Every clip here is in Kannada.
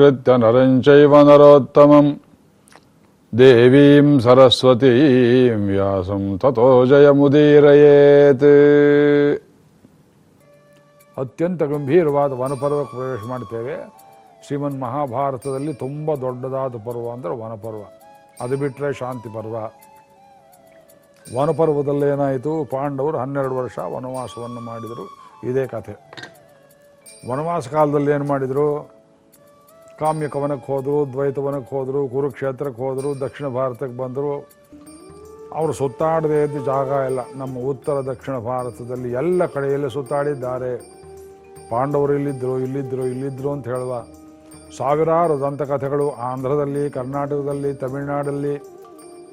ನಮಸ್ಕೃತ್ಯ ನರಂ ಚೈವ ನರೋತ್ತಮಂ ದೇವೀಂ ಸರಸ್ವತೀಂ ವ್ಯಾಸಂ ತಥೋ ಜಯಮುದೀರಯೇತ್ ಅತ್ಯಂತ ಗಂಭೀರವಾದ ವನಪರ್ವಕ್ಕೆ ಪ್ರವೇಶ ಮಾಡ್ತೇವೆ ಶ್ರೀಮನ್ ಮಹಾಭಾರತದಲ್ಲಿ ತುಂಬ ದೊಡ್ಡದಾದ ಪರ್ವ ಅಂದರೆ ವನಪರ್ವ। ಅದು ಬಿಟ್ಟರೆ ಶಾಂತಿ ಪರ್ವ। ವನಪರ್ವದಲ್ಲಿ ಏನಾಯಿತು? ಪಾಂಡವರು ಹನ್ನೆರಡು ವರ್ಷ ವನವಾಸವನ್ನು ಮಾಡಿದರು. ಇದೇ ಕಥೆ. ವನವಾಸ ಕಾಲದಲ್ಲಿ ಏನು ಮಾಡಿದರು? ಕಾಮ್ಯ ಕವನಕ್ಕೆ ಹೋದರು, ದ್ವೈತವನಕ್ಕೆ ಹೋದರು, ಕುರುಕ್ಷೇತ್ರಕ್ಕೆ ಹೋದರು, ದಕ್ಷಿಣ ಭಾರತಕ್ಕೆ ಬಂದರು, ಅವರು ಸುತ್ತಾಡದೇ ಇದ್ದ ಜಾಗ ಇಲ್ಲ. ನಮ್ಮ ಉತ್ತರ ದಕ್ಷಿಣ ಭಾರತದಲ್ಲಿ ಎಲ್ಲ ಕಡೆಯಲ್ಲೇ ಸುತ್ತಾಡಿದ್ದಾರೆ. ಪಾಂಡವರು ಇಲ್ಲಿದ್ದರು ಇಲ್ಲಿದ್ದರು ಇಲ್ಲಿದ್ದರು ಅಂತ ಹೇಳುವ ಸಾವಿರಾರು ದಂತಕಥೆಗಳು ಆಂಧ್ರದಲ್ಲಿ, ಕರ್ನಾಟಕದಲ್ಲಿ, ತಮಿಳುನಾಡಲ್ಲಿ,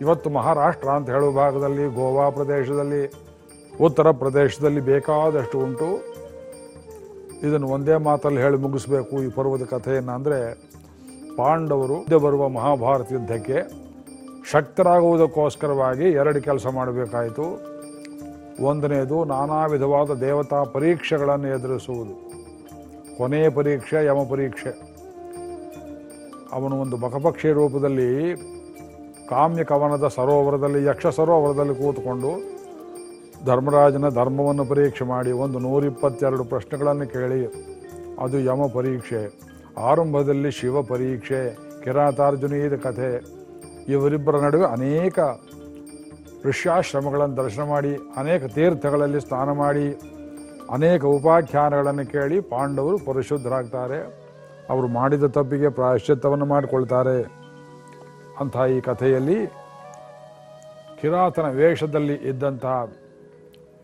ಇವತ್ತು ಮಹಾರಾಷ್ಟ್ರ ಅಂತ ಹೇಳುವ ಭಾಗದಲ್ಲಿ, ಗೋವಾ ಪ್ರದೇಶದಲ್ಲಿ, ಉತ್ತರ ಪ್ರದೇಶದಲ್ಲಿ ಬೇಕಾದಷ್ಟು ಉಂಟು. ಇದನ್ನು ಒಂದೇ ಮಾತಲ್ಲಿ ಹೇಳಿ ಮುಗಿಸ್ಬೇಕು ಈ ಪರ್ವದ ಕಥೆಯನ್ನು ಅಂದರೆ ಪಾಂಡವರು ಬರುವ ಮಹಾಭಾರತ ಯುದ್ಧಕ್ಕೆ ಶಕ್ತರಾಗುವುದಕ್ಕೋಸ್ಕರವಾಗಿ ಎರಡು ಕೆಲಸ ಮಾಡಬೇಕಾಯಿತು. ಒಂದನೇದು ನಾನಾ ವಿಧವಾದ ದೇವತಾ ಪರೀಕ್ಷೆಗಳನ್ನು ಎದುರಿಸುವುದು. ಕೊನೆಯ ಪರೀಕ್ಷೆ ಯಮ ಪರೀಕ್ಷೆ. ಅವನು ಒಂದು ಬಕಪಕ್ಷಿ ರೂಪದಲ್ಲಿ ಕಾಮ್ಯ ಕವನದ ಸರೋವರದಲ್ಲಿ, ಯಕ್ಷ ಸರೋವರದಲ್ಲಿ ಕೂತ್ಕೊಂಡು ಧರ್ಮರಾಜನ ಧರ್ಮವನ್ನು ಪರೀಕ್ಷೆ ಮಾಡಿ ಒಂದು ನೂರಿಪ್ಪತ್ತೆರಡು ಪ್ರಶ್ನೆಗಳನ್ನು ಕೇಳಿ, ಅದು ಯಮ ಪರೀಕ್ಷೆ. ಆರಂಭದಲ್ಲಿ ಶಿವ ಪರೀಕ್ಷೆ, ಕಿರಾತಾರ್ಜುನೀಯದ ಕಥೆ. ಇವರಿಬ್ಬರ ನಡುವೆ ಅನೇಕ ಋಷ್ಯಾಶ್ರಮಗಳನ್ನು ದರ್ಶನ ಮಾಡಿ, ಅನೇಕ ತೀರ್ಥಗಳಲ್ಲಿ ಸ್ನಾನ ಮಾಡಿ, ಅನೇಕ ಉಪಾಖ್ಯಾನಗಳನ್ನು ಕೇಳಿ ಪಾಂಡವರು ಪರಿಶುದ್ಧರಾಗ್ತಾರೆ. ಅವರು ಮಾಡಿದ ತಪ್ಪಿಗೆ ಪ್ರಾಯಶ್ಚಿತ್ತವನ್ನು ಮಾಡಿಕೊಳ್ತಾರೆ. ಅಂತ ಈ ಕಥೆಯಲ್ಲಿ ಕಿರಾತನ ವೇಷದಲ್ಲಿ ಇದ್ದಂತಹ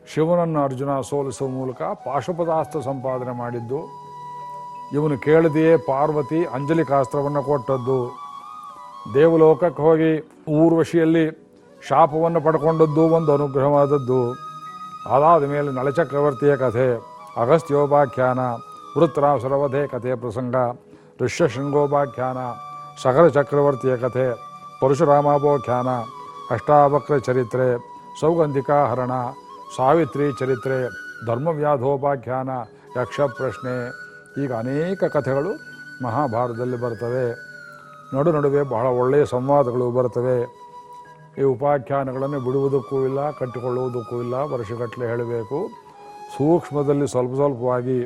ಶಿವನನ್ನು ಅರ್ಜುನ ಸೋಲಿಸುವ ಮೂಲಕ ಪಾಶುಪದಾಸ್ತ್ರ ಸಂಪಾದನೆ ಮಾಡಿದ್ದು, ಇವನು ಕೇಳದೆಯೇ ಪಾರ್ವತಿ ಅಂಜಲಿಕಾಸ್ತ್ರವನ್ನು ಕೊಟ್ಟದ್ದು. ದೇವಲೋಕಕ್ಕೆ ಹೋಗಿ ಊರ್ವಶಿಯಲ್ಲಿ ಶಾಪವನ್ನು ಪಡ್ಕೊಂಡದ್ದು ಒಂದು ಅನುಗ್ರಹವಾದದ್ದು. ಅದಾದ ಮೇಲೆ ನಳಚಕ್ರವರ್ತಿಯ ಕಥೆ, ಅಗಸ್ತ್ಯೋಪಾಖ್ಯಾನ, ವೃತ್ರಾಸುರವಧೆ ಕಥೆ ಪ್ರಸಂಗ, ಋಷ್ಯಶೃಂಗೋಪಾಖ್ಯಾನ, ಸಕಲ ಚಕ್ರವರ್ತಿಯ ಕಥೆ ಪರಶುರಾಮಾಭೋಖ್ಯಾನ ಅಷ್ಟಾವಕ್ರ ಚರಿತ್ರೆ ಸೌಗಂಧಿಕಾ ಹರಣ ಸಾವಿತ್ರಿ ಚರಿತ್ರೆ, ಧರ್ಮವ್ಯಾಧೋಪಾಖ್ಯಾನ ಯಕ್ಷ ಪ್ರಶ್ನೆ ಈಗ ಅನೇಕ ಕಥೆಗಳು ಮಹಾಭಾರತದಲ್ಲಿ ಬರ್ತವೆ. ನಡು ನಡುವೆ ಬಹಳ ಒಳ್ಳೆಯ ಸಂವಾದಗಳು ಬರ್ತವೆ. ಈ ಉಪಾಖ್ಯಾನಗಳನ್ನು ಬಿಡುವುದಕ್ಕೂ ಇಲ್ಲ, ಕಟ್ಟಿಕೊಳ್ಳುವುದಕ್ಕೂ ಇಲ್ಲ, ವರ್ಷಗಟ್ಟಲೆ ಹೇಳಬೇಕು. ಸೂಕ್ಷ್ಮದಲ್ಲಿ ಸ್ವಲ್ಪ ಸ್ವಲ್ಪವಾಗಿ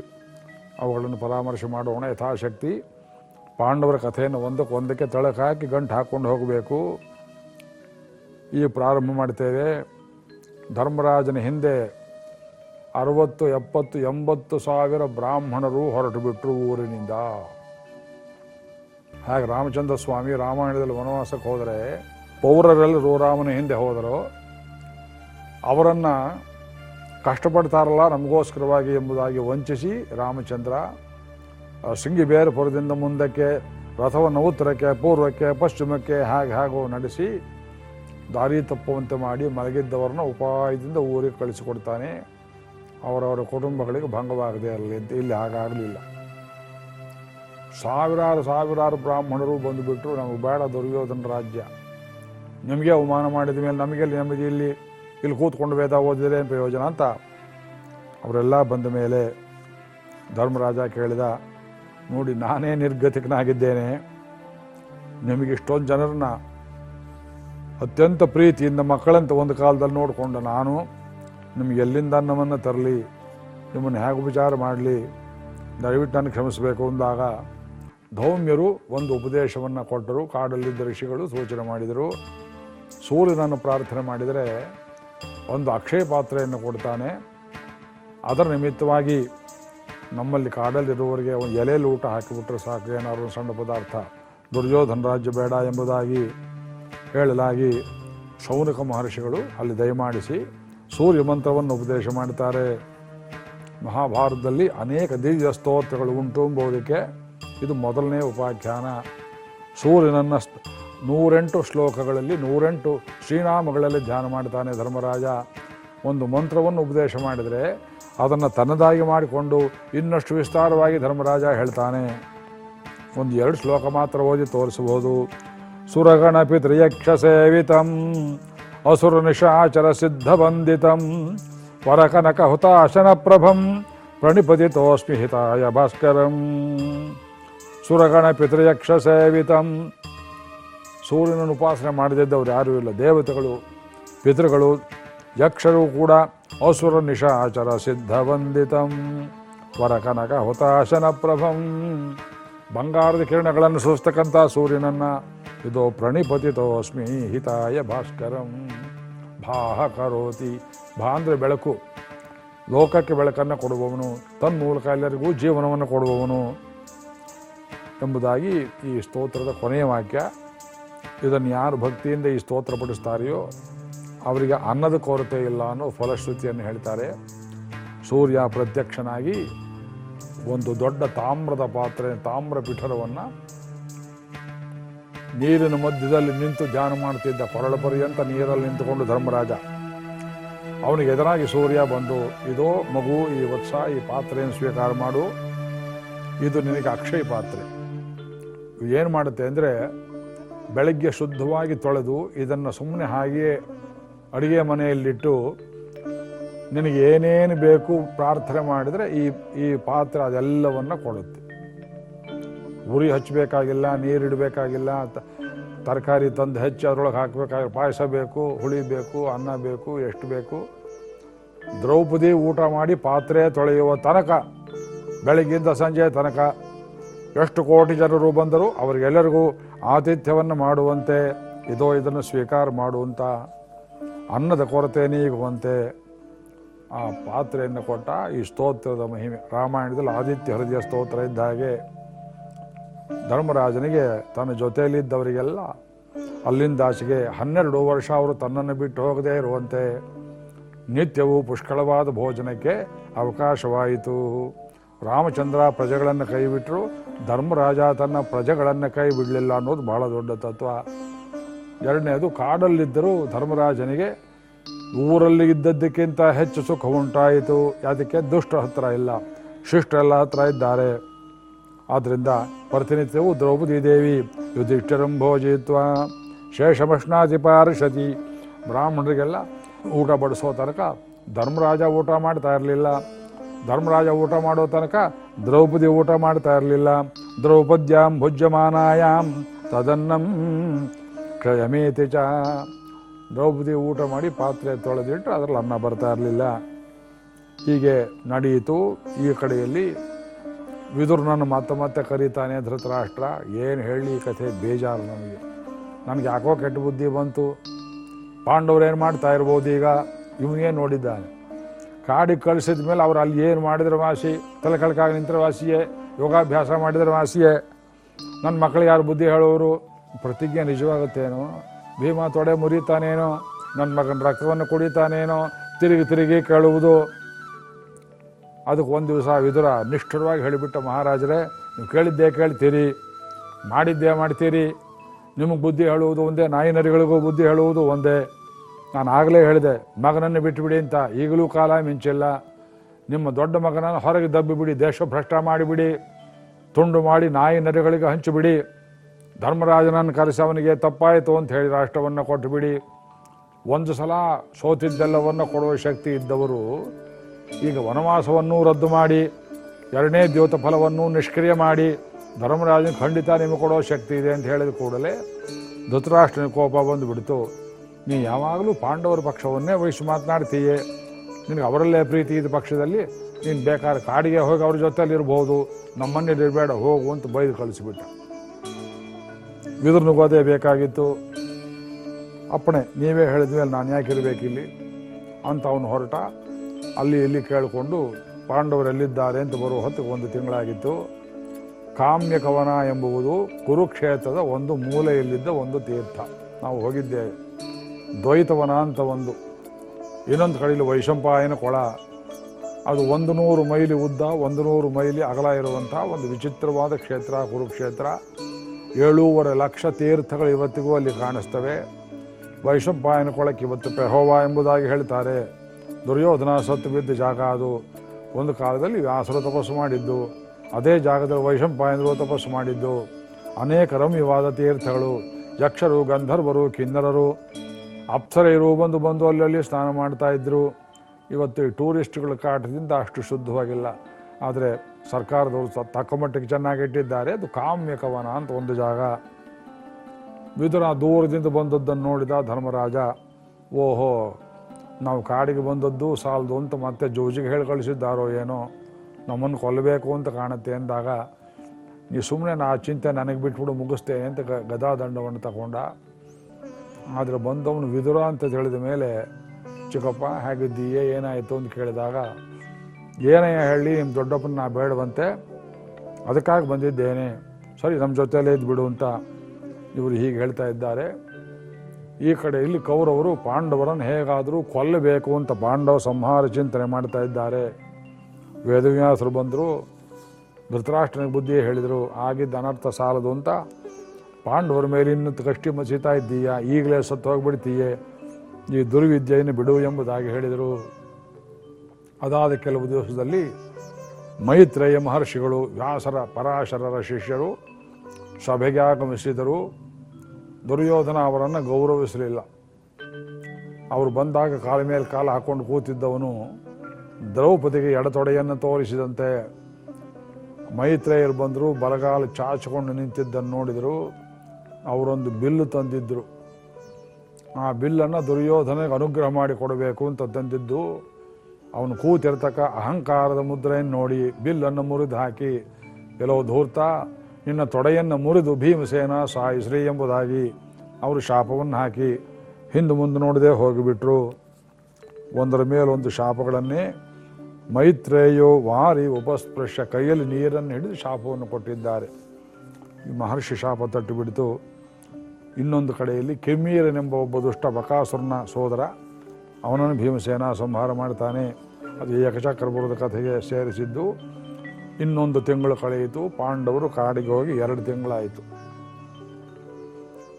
ಅವುಗಳನ್ನು ಪರಾಮರ್ಶೆ ಮಾಡೋಣ, ಯಥಾಶಕ್ತಿ. ಪಾಂಡವರ ಕಥೆಯನ್ನು ಒಂದಕ್ಕೆ ಒಂದಕ್ಕೆ ತಳಕಾಕಿ ಗಂಟು ಹಾಕ್ಕೊಂಡು ಹೋಗಬೇಕು. ಈ ಪ್ರಾರಂಭ ಮಾಡ್ತೇವೆ. ಧರ್ಮರಾಜನ ಹಿಂದೆ ಅರವತ್ತು, ಎಪ್ಪತ್ತು, ಎಂಬತ್ತು ಸಾವಿರ ಬ್ರಾಹ್ಮಣರು ಹೊರಟು ಬಿಟ್ಟರು ಊರಿನಿಂದ. ಹಾಗೆ ರಾಮಚಂದ್ರ ಸ್ವಾಮಿ ರಾಮಾಯಣದಲ್ಲಿ ವನವಾಸಕ್ಕೆ ಹೋದರೆ ಪೌರರೆಲ್ಲರೂ ರಾಮನ ಹಿಂದೆ ಹೋದರು. ಅವರನ್ನು ಕಷ್ಟಪಡ್ತಾರಲ್ಲ ನಮಗೋಸ್ಕರವಾಗಿ ಎಂಬುದಾಗಿ ವಂಚಿಸಿ ರಾಮಚಂದ್ರ, ಆ ಶೃಂಗಿಬೇರಪುರದಿಂದ ಮುಂದಕ್ಕೆ, ರಥವನ್ನು ಉತ್ತರಕ್ಕೆ, ಪೂರ್ವಕ್ಕೆ, ಪಶ್ಚಿಮಕ್ಕೆ ಹಾಗೆ ಹಾಗೂ ನಡೆಸಿ ದಾರಿ ತಪ್ಪುವಂತೆ ಮಾಡಿ ಮಲಗಿದ್ದವರನ್ನ ಉಪಾಯದಿಂದ ಊರಿಗೆ ಕಳಿಸಿಕೊಡ್ತಾನೆ. ಅವರವರ ಕುಟುಂಬಗಳಿಗೆ ಭಂಗವಾಗದೆ ಇರಲಿ ಅಂತ ಇಲ್ಲಿ ಹಾಗಾಗಲಿಲ್ಲ. ಸಾವಿರಾರು ಸಾವಿರಾರು ಬ್ರಾಹ್ಮಣರು ಬಂದುಬಿಟ್ರು. ನಮಗೆ ಬೇಡ ದುರ್ಯೋಧನ ರಾಜ್ಯ. ನಿಮಗೆ ಅವಮಾನ ಮಾಡಿದ ಮೇಲೆ ನಮಗೆ ನೆಮ್ಮದಿ ಇಲ್ಲಿ ಇಲ್ಲಿ ಕೂತ್ಕೊಂಡು ವೇದ ಓದಿದರೆ ಏನು ಪ್ರಯೋಜನ ಅಂತ ಅವರೆಲ್ಲ ಬಂದ ಮೇಲೆ ಧರ್ಮರಾಜ ಕೇಳಿದ, ನೋಡಿ ನಾನೇ ನಿರ್ಗತಿಕನಾಗಿದ್ದೇನೆ. ನಿಮಗೆ ಇಷ್ಟೊಂದು ಜನರನ್ನ ಅತ್ಯಂತ ಪ್ರೀತಿಯಿಂದ ಮಕ್ಕಳಂತ ಒಂದು ಕಾಲದಲ್ಲಿ ನೋಡಿಕೊಂಡು ನಾನು, ನಿಮ್ಗೆ ಎಲ್ಲಿಂದ ಅನ್ನವನ್ನು ತರಲಿ, ನಿಮ್ಮನ್ನು ಹೇಗೆ ಉಪಚಾರ ಮಾಡಲಿ, ದಯವಿಟ್ಟು ನಾನು ಕ್ಷಮಿಸಬೇಕು ಅಂದಾಗ ಧೌಮ್ಯರು ಒಂದು ಉಪದೇಶವನ್ನು ಕೊಟ್ಟರು, ಕಾಡಲ್ಲಿದ್ದ ಋಷಿಗಳು ಸೂಚನೆ ಮಾಡಿದರು. ಸೂರ್ಯನನ್ನು ಪ್ರಾರ್ಥನೆ ಮಾಡಿದರೆ ಒಂದು ಅಕ್ಷಯ ಪಾತ್ರೆಯನ್ನು ಕೊಡ್ತಾನೆ. ಅದರ ನಿಮಿತ್ತವಾಗಿ ನಮ್ಮಲ್ಲಿ ಕಾಡಲ್ಲಿರುವವರಿಗೆ ಒಂದು ಎಲೆಯಲ್ಲಿ ಊಟ ಹಾಕಿಬಿಟ್ರೆ ಸಾಕು, ಏನಾದ್ರು ಸಣ್ಣ ಪದಾರ್ಥ. ದುರ್ಯೋಧನ ರಾಜ್ಯ ಬೇಡ ಎಂಬುದಾಗಿ ಹೇಳಲಾಗಿ ಶೌನಕ ಮಹರ್ಷಿಗಳು ಅಲ್ಲಿ ದಯಮಾಡಿಸಿ ಸೂರ್ಯ ಮಂತ್ರವನ್ನು ಉಪದೇಶ ಮಾಡ್ತಾರೆ. ಮಹಾಭಾರತದಲ್ಲಿ ಅನೇಕ ದಿವ್ಯ ಸ್ತೋತ್ರಗಳು ಉಂಟು ಎಂಬುದಕ್ಕೆ ಇದು ಮೊದಲನೇ ಉಪಾಖ್ಯಾನ. ಸೂರ್ಯನನ್ನ ನೂರೆಂಟು ಶ್ಲೋಕಗಳಲ್ಲಿ ನೂರೆಂಟು ಶ್ರೀನಾಮಗಳಲ್ಲಿ ಧ್ಯಾನ ಮಾಡ್ತಾನೆ ಧರ್ಮರಾಜ. ಒಂದು ಮಂತ್ರವನ್ನು ಉಪದೇಶ ಮಾಡಿದರೆ ಅದನ್ನು ತನ್ನದಾಗಿ ಮಾಡಿಕೊಂಡು ಇನ್ನಷ್ಟು ವಿಸ್ತಾರವಾಗಿ ಧರ್ಮರಾಜ ಹೇಳ್ತಾನೆ. ಒಂದು ಎರಡು ಶ್ಲೋಕ ಮಾತ್ರ ಓದಿ ತೋರಿಸಬಹುದು. ಸುರಗಣ असुरनिशाचरसिद्धवन्दितम् ಸೇವಿತಂ प्रणिपतितोऽस्मि हिताय ಸಿದ್ಧ ಬಂದಿತಂ ವರಕನಕ ಹುತಾಶನ ಪ್ರಭಂ ಪ್ರಣಿಪತಿತೋಸ್ಮಿ ಹಿತಾಯ ಭಾಸ್ಕರಂ. ಸುರಗಣ ಪಿತೃಯಕ್ಷ ಸೇವಿತಂ ಸೂರ್ಯನನ್ನು ಉಪಾಸನೆ ಮಾಡದಿದ್ದವರು ಯಾರೂ ಇಲ್ಲ, ದೇವತೆಗಳು, ಪಿತೃಗಳು, ಯಕ್ಷರು ಕೂಡ ಅಸುರ ನಿಶಾಚರ ಸಿದ್ಧ ಬಂದಿತಂ ವರಕನಕ ಹುತಾಶನ ಪ್ರಭಂ ಬಂಗಾರದ ಕಿರಣಗಳನ್ನು ಸೂಸ್ತಕ್ಕಂಥ ಸೂರ್ಯನನ್ನ ಇದು ಪ್ರಣಿಪತಿತೋಸ್ಮಿ ಹಿತಾಯ ಭಾಸ್ಕರಂ. ಭಾಹ ಕರೋತಿ. ಭಾ ಅಂದರೆ ಬೆಳಕು. ಲೋಕಕ್ಕೆ ಬೆಳಕನ್ನು ಕೊಡುವವನು ತನ್ನ ಮೂಲಕ ಎಲ್ಲರಿಗೂ ಜೀವನವನ್ನು ಕೊಡುವವನು ಎಂಬುದಾಗಿ ಈ ಸ್ತೋತ್ರದ ಕೊನೆಯ ವಾಕ್ಯ. ಇದನ್ನು ಯಾರು ಭಕ್ತಿಯಿಂದ ಈ ಸ್ತೋತ್ರ ಪಡಿಸ್ತಾರೆಯೋ ಅವರಿಗೆ ಅನ್ನದ ಕೊರತೆ ಇಲ್ಲ ಅನ್ನೋ ಫಲಶ್ರುತಿಯನ್ನು ಹೇಳ್ತಾರೆ. ಸೂರ್ಯ ಪ್ರತ್ಯಕ್ಷನಾಗಿ ಒಂದು ದೊಡ್ಡ ತಾಮ್ರದ ಪಾತ್ರೆ, ತಾಮ್ರ ಪಿಠರವನ್ನು ನೀರಿನ ಮಧ್ಯದಲ್ಲಿ ನಿಂತು ಧ್ಯಾನ ಮಾಡ್ತಿದ್ದ ಪರಳ ಪರ್ಯಂತ ನೀರಲ್ಲಿ ನಿಂತುಕೊಂಡು ಧರ್ಮರಾಜ. ಅವನಿಗೆ ಎದುರಾಗಿ ಸೂರ್ಯ ಬಂದು, ಇದೋ ಮಗು, ಈ ವತ್ಸ, ಈ ಪಾತ್ರೆಯನ್ನು ಸ್ವೀಕಾರ ಮಾಡು. ಇದು ನಿನಗೆ ಅಕ್ಷಯ ಪಾತ್ರೆ. ಏನು ಮಾಡುತ್ತೆ ಅಂದರೆ, ಬೆಳಗ್ಗೆ ಶುದ್ಧವಾಗಿ ತೊಳೆದು ಇದನ್ನು ಸುಮ್ಮನೆ ಹಾಗೆಯೇ ಅಡುಗೆ ಮನೆಯಲ್ಲಿಟ್ಟು ನಿನಗೆ ಏನೇನು ಬೇಕು ಪ್ರಾರ್ಥನೆ ಮಾಡಿದರೆ ಈ ಈ ಪಾತ್ರೆ ಅದೆಲ್ಲವನ್ನು ಕೊಡುತ್ತೆ. ಉರಿ ಹಚ್ಚಬೇಕಾಗಿಲ್ಲ ನೀರಿಡಬೇಕಾಗಿಲ್ಲ ತರಕಾರಿ ತಂದು ಹೆಚ್ಚಿ ಅದರೊಳಗೆ ಹಾಕಬೇಕಾಗಿ ಪಾಯಸ ಬೇಕು, ಹುಳಿ ಬೇಕು, ಅನ್ನ ಬೇಕು, ಎಷ್ಟು ಬೇಕು. ದ್ರೌಪದಿ ಊಟ ಮಾಡಿ ಪಾತ್ರೆ ತೊಳೆಯುವ ತನಕ ಬೆಳಗ್ಗಿಂದ ಸಂಜೆ ತನಕ ಎಷ್ಟು ಕೋಟಿ ಜನರು ಬಂದರು ಅವರಿಗೆಲ್ಲರಿಗೂ ಆತಿಥ್ಯವನ್ನು ಮಾಡುವಂತೆ, ಇದೋ ಇದನ್ನು ಸ್ವೀಕಾರ ಮಾಡುವಂತ ಅನ್ನದ ಕೊರತೆ ನೀಗುವಂತೆ ಆ ಪಾತ್ರೆಯನ್ನು ಕೊಟ್ಟ ಈ ಸ್ತೋತ್ರದ ಮಹಿಮೆ. ರಾಮಾಯಣದಲ್ಲಿ ಆದಿತ್ಯ ಹೃದಯ ಸ್ತೋತ್ರ ಇದ್ದ ಹಾಗೆ ಧರ್ಮರಾಜನಿಗೆ ತನ್ನ ಜೊತೆಯಲ್ಲಿದ್ದವರಿಗೆಲ್ಲ ಅಲ್ಲಿಂದ ಆಚೆಗೆ ಹನ್ನೆರಡು ವರ್ಷ ಅವರು ತನ್ನನ್ನು ಬಿಟ್ಟು ಹೋಗದೇ ಇರುವಂತೆ ನಿತ್ಯವೂ ಪುಷ್ಕಳವಾದ ಭೋಜನಕ್ಕೆ ಅವಕಾಶವಾಯಿತು. ರಾಮಚಂದ್ರ ಪ್ರಜೆಗಳನ್ನು ಕೈ ಬಿಟ್ಟರು ಧರ್ಮರಾಜ ತನ್ನ ಪ್ರಜೆಗಳನ್ನು ಕೈ ಬಿಡಲಿಲ್ಲ ಅನ್ನೋದು ಬಹಳ ದೊಡ್ಡ ತತ್ವ. ಎರಡನೇದು, ಕಾಡಲ್ಲಿದ್ದರೂ ಧರ್ಮರಾಜನಿಗೆ ಊರಲ್ಲಿ ಇದ್ದದ್ದಕ್ಕಿಂತ ಹೆಚ್ಚು ಸುಖ ಉಂಟಾಯಿತು. ಅದಕ್ಕೆ ದುಷ್ಟ ಹತ್ರ ಇಲ್ಲ ಶಿಷ್ಟರೆಲ್ಲ ಹತ್ರ ಇದ್ದಾರೆ. ಆದ್ದರಿಂದ ಪ್ರತಿನಿತ್ಯವೂ ದ್ರೌಪದಿ ದೇವಿ ಯುಧಿಷ್ಠಿರಂ ಭೋಜಿತ್ವ ಶೇಷಮಷ್ಣಾತಿ ಪಾರ್ಷತಿ ಬ್ರಾಹ್ಮಣರಿಗೆಲ್ಲ ಊಟ ಬಡಿಸೋ ತನಕ ಧರ್ಮರಾಜ ಊಟ ಮಾಡ್ತಾ ಇರಲಿಲ್ಲ. ಧರ್ಮರಾಜ ಊಟ ಮಾಡೋ ತನಕ ದ್ರೌಪದಿ ಊಟ ಮಾಡ್ತಾ ಇರಲಿಲ್ಲ. ದ್ರೌಪದ್ಯಾಂ ಭುಜ್ಯಮಾನಾಯಾಂ ತದನ್ನಂ ಕ್ಷಯಮೇತಿ ಚ. ದ್ರೌಪದಿ ಊಟ ಮಾಡಿ ಪಾತ್ರೆ ತೊಳೆದಿಟ್ಟು ಅದರಲ್ಲಿ ಅನ್ನ ಬರ್ತಾ ಇರಲಿಲ್ಲ. ಹೀಗೆ ನಡೆಯಿತು ಈ ಕಡೆಯಲ್ಲಿ ವಿದುರ್ನನ್ನು ಮತ್ತೆ ಮತ್ತೆ ಕರೀತಾನೆ ಧೃತರಾಷ್ಟ್ರ. ಏನು ಹೇಳಿ ಈ ಕಥೆ? ಬೇಜಾರು ನಮಗೆ. ನನಗೆ ಯಾಕೋ ಕೆಟ್ಟ ಬುದ್ಧಿ ಬಂತು. ಪಾಂಡವ್ರು ಏನು ಮಾಡ್ತಾ ಇರ್ಬೋದು ಈಗ? ಇವನಿಗೆ ನೋಡಿದ್ದಾನೆ? ಕಾಡಿಗೆ ಕಳಿಸಿದ ಮೇಲೆ ಅವ್ರು ಅಲ್ಲಿ ಏನು ಮಾಡಿದ್ರೆ ವಾಸಿ? ತಲೆ ಕಳಕಾಗಿ ನಿಂತರ ವಾಸಿಯೇ? ಯೋಗಾಭ್ಯಾಸ ಮಾಡಿದ್ರೆ ವಾಸಿಯೇ? ನನ್ನ ಮಕ್ಕಳಿಗೆ ಯಾರು ಬುದ್ಧಿ ಹೇಳೋರು? ಪ್ರತಿಜ್ಞೆ ನಿಜವಾಗುತ್ತೇನೋ? ಭೀಮಾ ತೊಡೆ ಮುರಿತಾನೇನೋ? ನನ್ನ ಮಗನ ರಕ್ತವನ್ನು ಕುಡಿತಾನೇನೋ? ತಿರುಗಿ ತಿರುಗಿ ಕೇಳುವುದು? ಅದಕ್ಕೆ ಒಂದು ದಿವಸ ವಿದುರ ನಿಷ್ಠುರವಾಗಿ ಹೇಳಿಬಿಟ್ಟ ಮಹಾರಾಜರೇ, ನೀವು ಕೇಳಿದ್ದೇ ಕೇಳ್ತೀರಿ, ಮಾಡಿದ್ದೇ ಮಾಡ್ತೀರಿ. ನಿಮಗೆ ಬುದ್ಧಿ ಹೇಳುವುದು ಒಂದೇ, ನಾಯಿ ನರಿಗಳಿಗೂ ಬುದ್ಧಿ ಹೇಳುವುದು ಒಂದೇ. ನಾನು ಆಗಲೇ ಹೇಳಿದೆ, ಮಗನನ್ನು ಬಿಟ್ಟುಬಿಡಿ ಅಂತ ಈಗಲೂ ಕಾಲ ಮಿಂಚಿಲ್ಲ. ನಿಮ್ಮ ದೊಡ್ಡ ಮಗನನ್ನು ಹೊರಗೆ ದಬ್ಬಿಬಿಡಿ ದೇಶ ಭ್ರಷ್ಟ ಮಾಡಿಬಿಡಿ, ತುಂಡು ಮಾಡಿ ನಾಯಿ ನರಿಗಳಿಗೆ ಹಂಚಿಬಿಡಿ. ಧರ್ಮರಾಜನನ್ನು ಕರೆಸಿ ಅವನಿಗೆ ತಪ್ಪಾಯಿತು ಅಂತ ಹೇಳಿ ರಾಷ್ಟ್ರವನ್ನು ಕೊಟ್ಟುಬಿಡಿ. ಒಂದು ಸಲ ಸೋತಿದ್ದೆಲ್ಲವನ್ನು ಕೊಡುವ ಶಕ್ತಿ ಇದ್ದವರು ಈಗ ವನವಾಸವನ್ನೂ ರದ್ದು ಮಾಡಿ, ಎರಡನೇ ದ್ಯೋತ ಫಲವನ್ನು ನಿಷ್ಕ್ರಿಯ ಮಾಡಿ, ಧರ್ಮರಾಜನ ಖಂಡಿತ ನಿಮಗೆ ಕೊಡೋ ಶಕ್ತಿ ಇದೆ ಅಂತ ಹೇಳಿದ ಕೂಡಲೇ ಧೃತರಾಷ್ಟ್ರನ ಕೋಪ ಬಂದುಬಿಡ್ತು. ನೀ ಯಾವಾಗಲೂ ಪಾಂಡವರ ಪಕ್ಷವನ್ನೇ ವಹಿಸಿ ಮಾತನಾಡ್ತೀಯೇ. ನಿನಗೆ ಅವರಲ್ಲೇ ಪ್ರೀತಿ ಇದ್ದ ಪಕ್ಷದಲ್ಲಿ ನೀನು ಬೇಕಾದ್ರೆ ಕಾಡಿಗೆ ಹೋಗಿ ಅವ್ರ ಜೊತೆಯಲ್ಲಿರ್ಬೋದು. ಇರಬೇಡ ಹೋಗು ಅಂತ ಬೈದು ಕಳಿಸಿಬಿಟ್ಟ. ವಿದುರ್ನಿಗೂ ಅದೇ ಬೇಕಾಗಿತ್ತು. ಅಪ್ಪಣೆ, ನೀವೇ ಹೇಳಿದ್ಮೇಲೆ ನಾನು ಯಾಕೆ ಇರಬೇಕಿಲ್ಲಿ ಅಂತ ಅವನು ಹೊರಟ. ಅಲ್ಲಿ ಇಲ್ಲಿ ಕೇಳಿಕೊಂಡು ಪಾಂಡವರೆಲ್ಲಿದ್ದಾರೆ ಅಂತ ಬರುವ ಹೊತ್ತಿಗೆ ಒಂದು ತಿಂಗಳಾಗಿತ್ತು. ಕಾಮ್ಯ ಕವನ ಎಂಬುವುದು ಕುರುಕ್ಷೇತ್ರದ ಒಂದು ಮೂಲೆಯಲ್ಲಿದ್ದ ಒಂದು ತೀರ್ಥ. ನಾವು ಹೋಗಿದ್ದೇವೆ ದ್ವೈತವನ ಅಂತ ಒಂದು. ಇನ್ನೊಂದು ಕಡೆಯಲ್ಲಿ ವೈಶಂಪಾಯನ ಕೊಳ. ಅದು ಒಂದು ನೂರು ಮೈಲಿ ಉದ್ದ, ಒಂದು ನೂರು ಮೈಲಿ ಅಗಲ ಇರುವಂಥ ಒಂದು ವಿಚಿತ್ರವಾದ ಕ್ಷೇತ್ರ, ಕುರುಕ್ಷೇತ್ರ. ಏಳೂವರೆ ಲಕ್ಷ ತೀರ್ಥಗಳು ಇವತ್ತಿಗೂ ಅಲ್ಲಿ ಕಾಣಿಸ್ತವೆ. ವೈಶಂಪಾಯನ ಕೊಳಕ್ಕೆ ಇವತ್ತು ಪೆಹೋವಾ ಎಂಬುದಾಗಿ ಹೇಳ್ತಾರೆ. ದುರ್ಯೋಧನ ಸತ್ತು ಬಿದ್ದ ಜಾಗ ಅದು. ಒಂದು ಕಾಲದಲ್ಲಿ ವ್ಯಾಸರು ತಪಸ್ಸು ಮಾಡಿದ್ದು. ಅದೇ ಜಾಗದಲ್ಲಿ ವೈಶಂಪಾಯನರು ತಪಸ್ಸು ಮಾಡಿದ್ದು. ಅನೇಕ ರಮ್ಯವಾದ ತೀರ್ಥಗಳು, ಯಕ್ಷರು, ಗಂಧರ್ವರು, ಕಿನ್ನರರು, ಅಪ್ಸರೆಯರು ಬಂದು ಬಂದು ಅಲ್ಲಲ್ಲಿ ಸ್ನಾನ ಮಾಡ್ತಾ ಇದ್ದರು ಇವತ್ತು ಈ ಟೂರಿಸ್ಟ್ಗಳ ಕಾಟದಿಂದ ಅಷ್ಟು ಶುದ್ಧವಾಗಿಲ್ಲ. ಆದರೆ ಸರ್ಕಾರದವರು ತಕ್ಕ ಮಟ್ಟಿಗೆ ಚೆನ್ನಾಗಿ ಇಟ್ಟಿದ್ದಾರೆ. ಅದು ಕಾಮ್ಯ ಕವನ ಅಂತ ಒಂದು ಜಾಗ. ವಿದುರ ದೂರದಿಂದ ಬಂದದ್ದನ್ನು ನೋಡಿದ ಧರ್ಮರಾಜ, ಓಹೋ ನಾವು ಕಾಡಿಗೆ ಬಂದದ್ದು ಸಾಲದು ಅಂತ ಮತ್ತೆ ಜೋಜಿಗೆ ಹೇಳಿ ಕಳಿಸಿದ್ದಾರೋ ಏನೋ, ನಮ್ಮನ್ನು ಕೊಲ್ಲಬೇಕು ಅಂತ ಕಾಣುತ್ತೆ ಅಂದಾಗ ನೀ ಸುಮ್ಮನೆ ನಾ ಚಿಂತೆ ನನಗೆ ಬಿಟ್ಬಿಡು, ಮುಗಿಸ್ತೇನೆ ಅಂತ ಗ- ಗದಾದಂಡವನ್ನು ತಗೊಂಡ. ಆದರೆ ಬಂದವನು ವಿದುರ ಅಂತ ತಿಳಿದ ಮೇಲೆ, ಚಿಕ್ಕಪ್ಪ, ಹೇಗಿದ್ದೀಯೇ, ಏನಾಯಿತು ಅಂತ ಕೇಳಿದಾಗ, ಏನೇ ಹೇಳಿ ನಿಮ್ಮ ದೊಡ್ಡಪ್ಪನ ನಾ ಬೇಡವಂತೆ, ಅದಕ್ಕಾಗಿ ಬಂದಿದ್ದೇನೆ. ಸರಿ, ನಮ್ಮ ಜೊತೆಯಲ್ಲೇ ಬಿಡು ಅಂತ ಇವರು ಹೀಗೆ ಹೇಳ್ತಾ ಇದ್ದಾರೆ. ಈ ಕಡೆ ಇಲ್ಲಿ ಕೌರವರು ಪಾಂಡವರನ್ನು ಹೇಗಾದರೂ ಕೊಲ್ಲಬೇಕು ಅಂತ ಪಾಂಡವ ಸಂಹಾರ ಚಿಂತನೆ ಮಾಡ್ತಾ ಇದ್ದಾರೆ. ವೇದವ್ಯಾಸರು ಬಂದರು, ಧೃತರಾಷ್ಟ್ರನಿಗೆ ಬುದ್ಧಿ ಹೇಳಿದರು, ಆಗಿದ್ದ ಅನರ್ಥ ಸಾಲದು ಅಂತ. ಪಾಂಡವರ ಮೇಲೆ ಇನ್ನು ಕಷ್ಟಿ ಮಸೀತಾ ಇದ್ದೀಯ? ಈಗಲೇ ಸತ್ತು ಹೋಗ್ಬಿಡ್ತೀಯೇ? ಈ ದುರ್ವಿದ್ಯೆಯನ್ನು ಬಿಡು ಎಂಬುದಾಗಿ ಹೇಳಿದರು. ಅದಾದ ಕೆಲವು ದಿವಸದಲ್ಲಿ ಮೈತ್ರೇಯ ಮಹರ್ಷಿಗಳು, ವ್ಯಾಸರ ಪರಾಶರರ ಶಿಷ್ಯರು ಸಭೆಗೆ ಆಗಮಿಸಿದರು. ದುರ್ಯೋಧನ ಅವರನ್ನು ಗೌರವಿಸಲಿಲ್ಲ. ಅವರು ಬಂದಾಗ ಕಾಲ ಮೇಲೆ ಕಾಲ ಹಾಕೊಂಡು ಕೂತಿದ್ದವನು ದ್ರೌಪದಿಗೆ ಎಡತೊಡೆಯನ್ನು ತೋರಿಸಿದಂತೆ ಮೈತ್ರೇಯರು ಬಂದರು, ಬಲಗಾಲ ಚಾಚಿಕೊಂಡು ನಿಂತಿದ್ದನ್ನು ನೋಡಿದರು. ಅವರೊಂದು ಬಿಲ್ಲು ತಂದಿದ್ದರು ಆ ಬಿಲ್ಲನ್ನು ದುರ್ಯೋಧನಿಗೆ ಅನುಗ್ರಹ ಮಾಡಿ ಕೊಡಬೇಕು ಅಂತ ತಂದಿದ್ದು, ಅವನು ಕೂತಿರ್ತಕ್ಕ ಅಹಂಕಾರದ ಮುದ್ರೆಯನ್ನು ನೋಡಿ ಬಿಲ್ಲನ್ನು ಮುರಿದು ಹಾಕಿ ಕೆಲವು ಧೂರ್ತ ನಿನ್ನ ತೊಡೆಯನ್ನು ಮುರಿದು ಭೀಮಸೇನ ಸಾಯಿಸ್ರಿ ಎಂಬುದಾಗಿ ಅವರು ಶಾಪವನ್ನು ಹಾಕಿ ಹಿಂದೆ ಮುಂದೆ ನೋಡದೆ ಹೋಗಿಬಿಟ್ರು. ಒಂದರ ಮೇಲೊಂದು ಶಾಪಗಳನ್ನೇ ಮೈತ್ರೇಯೋ ವಾರಿ ಉಪಸ್ಪೃಶ್ಯ ಕೈಯಲ್ಲಿ ನೀರನ್ನು ಹಿಡಿದು ಶಾಪವನ್ನು ಕೊಟ್ಟಿದ್ದಾರೆ. ಈ ಮಹರ್ಷಿ ಶಾಪ ತಟ್ಟು ಬಿಡಿತು ಇನ್ನೊಂದು ಕಡೆಯಲ್ಲಿ ಕೆಮ್ಮೀರನೆಂಬ ಒಬ್ಬ ದುಷ್ಟ ಬಕಾಸುರನ ಸೋದರ, ಅವನನ್ನು ಭೀಮಸೇನ ಸಂಹಾರ ಮಾಡ್ತಾನೆ. ಅದು ಏಕಚಕ್ರಪುರದ ಕಥೆಗೆ ಸೇರಿಸಿದ್ದು. ಇನ್ನೊಂದು ತಿಂಗಳು ಕಳೆಯಿತು. ಪಾಂಡವರು ಕಾಡಿಗೆ ಹೋಗಿ ಎರಡು ತಿಂಗಳಾಯಿತು.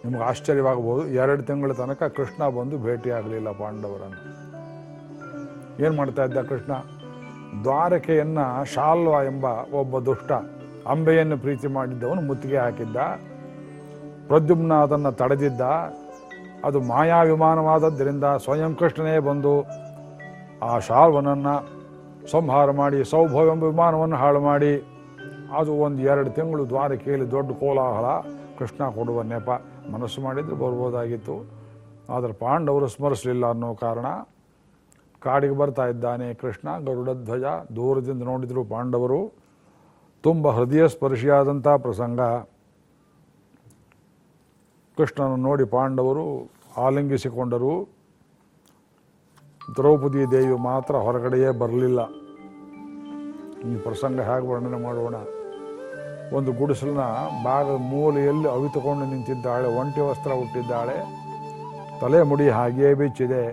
ನಿಮಗೆ ಆಶ್ಚರ್ಯವಾಗಬಹುದು, ಎರಡು ತಿಂಗಳ ತನಕ ಕೃಷ್ಣ ಬಂದು ಭೇಟಿಯಾಗಲಿಲ್ಲ ಪಾಂಡವರನ್ನು. ಏನು ಮಾಡ್ತಾ ಇದ್ದ ಕೃಷ್ಣ? ದ್ವಾರಕೆಯನ್ನು ಶಾಲ್ವ ಎಂಬ ಒಬ್ಬ ದುಷ್ಟ ಅಂಬೆಯನ್ನು ಪ್ರೀತಿ ಮಾಡಿದ್ದವನು ಮುತ್ತಿಗೆ ಹಾಕಿದ್ದ. ಪ್ರದ್ಯುಮ್ನ ಅದನ್ನು ತಡೆದಿದ್ದ. ಅದು ಮಾಯಾ ವಿಮಾನವಾದದ್ದರಿಂದ ಸ್ವಯಂ ಕೃಷ್ಣನೇ ಬಂದು ಆ ಶಾಲ್ವನನ್ನು ಸಂಹಾರ ಮಾಡಿ ಸೌಭವ ಎಂಬ ವಿಮಾನವನ್ನು ಹಾಳು ಮಾಡಿ. ಅದು ಒಂದು ಎರಡು ತಿಂಗಳು ದ್ವಾರಕೆಯಲ್ಲಿ ದೊಡ್ಡ ಕೋಲಾಹಲ. ಕೃಷ್ಣ ಕೊಡುವ ನೆಪ ಮನಸ್ಸು ಮಾಡಿದರೆ ಬರ್ಬೋದಾಗಿತ್ತು. ಆದರೆ ಪಾಂಡವರು ಸ್ಮರಿಸಲಿಲ್ಲ ಅನ್ನೋ ಕಾರಣ ಕಾಡಿಗೆ ಬರ್ತಾ ಇದ್ದಾನೆ ಕೃಷ್ಣ. ಗರುಡಧ್ವಜ ದೂರದಿಂದ ನೋಡಿದ್ರು ಪಾಂಡವರು. ತುಂಬ ಹೃದಯ ಸ್ಪರ್ಶಿಯಾದಂಥ ಪ್ರಸಂಗ. ಕೃಷ್ಣನ ನೋಡಿ ಪಾಂಡವರು ಆಲಿಂಗಿಸಿಕೊಂಡರು. ದ್ರೌಪದಿ ದೇವಿ ಮಾತ್ರ ಹೊರಗಡೆಯೇ ಬರಲಿಲ್ಲ. ಈ ಪ್ರಸಂಗ ಹೇಗೆ ವರ್ಣನೆ ಮಾಡೋಣ? ಒಂದು ಗುಡಿಸಲನ್ನ ಭಾಗದ ಮೂಲೆಯಲ್ಲಿ ಅವಿತುಕೊಂಡು ನಿಂತಿದ್ದಾಳೆ, ಒಂಟಿ ವಸ್ತ್ರ ಹುಟ್ಟಿದ್ದಾಳೆ ತಲೆ ಮುಡಿ ಹಾಗೆಯೇ ಬಿಚ್ಚಿದೆ.